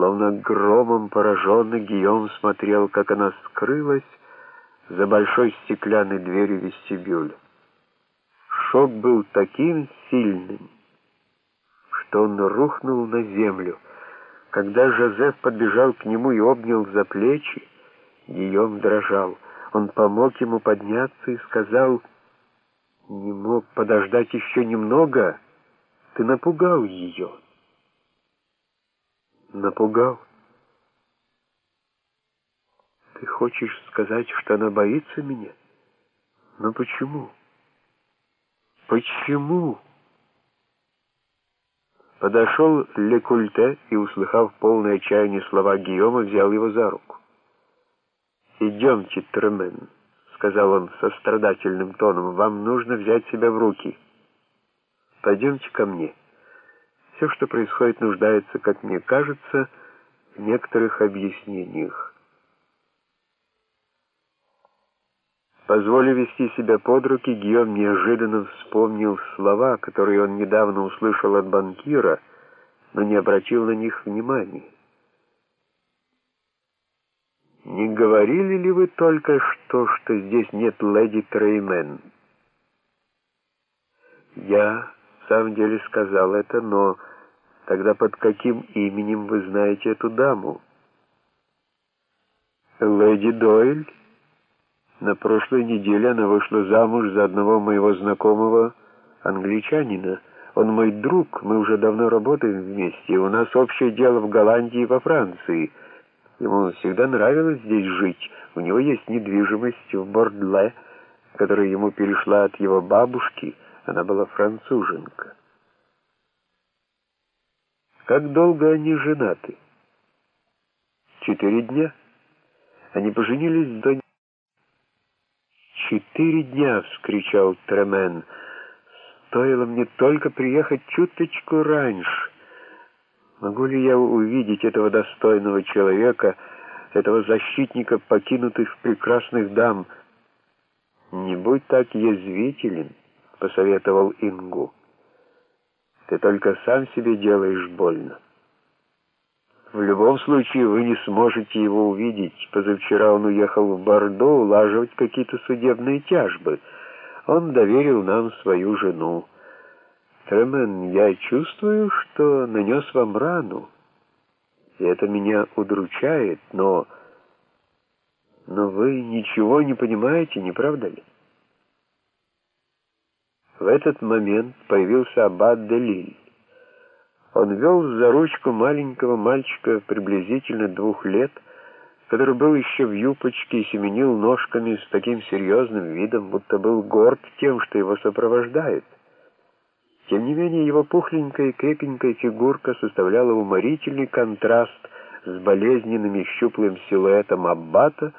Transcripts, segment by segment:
Словно громом пораженный, Гийом смотрел, как она скрылась за большой стеклянной дверью вестибюля. Шок был таким сильным, что он рухнул на землю. Когда Жозеф подбежал к нему и обнял за плечи, Гийом дрожал. Он помог ему подняться и сказал, «Не мог подождать еще немного, ты напугал ее». «Напугал?» «Ты хочешь сказать, что она боится меня? Но почему? Почему?» Подошел Лекульте и, услыхав полное отчаяние слова Гийома, взял его за руку. «Идемте, Тремен», — сказал он со страдательным тоном, — «вам нужно взять себя в руки. Пойдемте ко мне. Все, что происходит, нуждается, как мне кажется, в некоторых объяснениях». Позволив вести себя под руки, Гийом неожиданно вспомнил слова, которые он недавно услышал от банкира, но не обратил на них внимания. «Не говорили ли вы только что, что здесь нет леди Треймен?» «Я в самом деле сказал это, но тогда под каким именем вы знаете эту даму?» «Леди Дойль?» На прошлой неделе она вышла замуж за одного моего знакомого англичанина. Он мой друг, мы уже давно работаем вместе, у нас общее дело в Голландии и во Франции». Ему всегда нравилось здесь жить. У него есть недвижимость в Бордле, которая ему перешла от его бабушки. Она была француженка. Как долго они женаты? Четыре дня. Они поженились до... «Четыре дня!» — вскричал Тремен. «Стоило мне только приехать чуточку раньше». Могу ли я увидеть этого достойного человека, этого защитника покинутых прекрасных дам? Не будь так язвителен, посоветовал Ингу. Ты только сам себе делаешь больно. В любом случае вы не сможете его увидеть. Позавчера он уехал в Бордо улаживать какие-то судебные тяжбы. Он доверил нам свою жену. Тремен, я чувствую, что нанес вам рану, и это меня удручает, но... Но вы ничего не понимаете, не правда ли? В этот момент появился аббат Делиль. Он вел за ручку маленького мальчика приблизительно двух лет, который был еще в юбочке и семенил ножками с таким серьезным видом, будто был горд тем, что его сопровождает. Тем не менее, его пухленькая и крепенькая фигурка составляла уморительный контраст с болезненным и щуплым силуэтом аббата,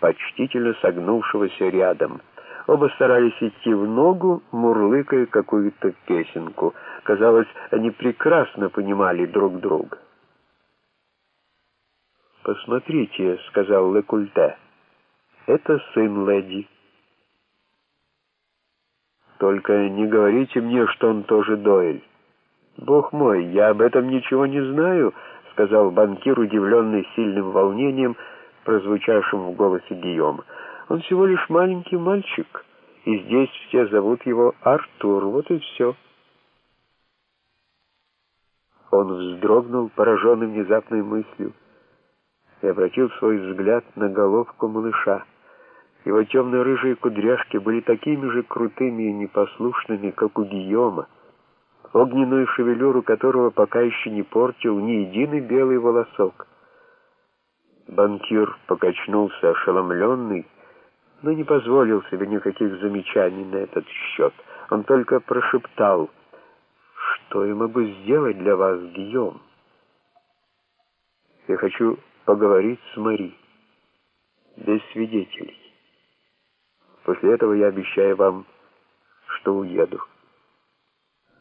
почтительно согнувшегося рядом. Оба старались идти в ногу, мурлыкая какую-то песенку. Казалось, они прекрасно понимали друг друга. «Посмотрите», — сказал Лекульте, — «это сын леди». Только не говорите мне, что он тоже Дойль. Бог мой, я об этом ничего не знаю, сказал банкир, удивленный сильным волнением, прозвучавшим в голосе Гийома. Он всего лишь маленький мальчик, и здесь все зовут его Артур, вот и все. Он вздрогнул, пораженный внезапной мыслью, и обратил свой взгляд на головку малыша. Его темно-рыжие кудряшки были такими же крутыми и непослушными, как у Гийома, огненную шевелюру которого пока еще не портил ни единый белый волосок. Банкир покачнулся ошеломленный, но не позволил себе никаких замечаний на этот счет. Он только прошептал, «Что я могу сделать для вас, Гийом? Я хочу поговорить с Мари, без свидетелей». После этого я обещаю вам, что уеду.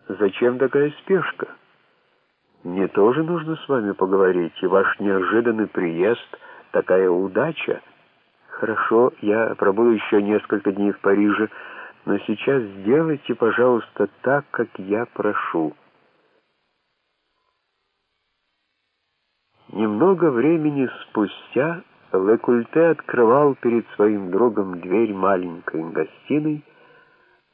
Зачем такая спешка? Мне тоже нужно с вами поговорить, и ваш неожиданный приезд — такая удача. Хорошо, я пробуду еще несколько дней в Париже, но сейчас сделайте, пожалуйста, так, как я прошу». Немного времени спустя Лекульте открывал перед своим другом дверь маленькой гостиной,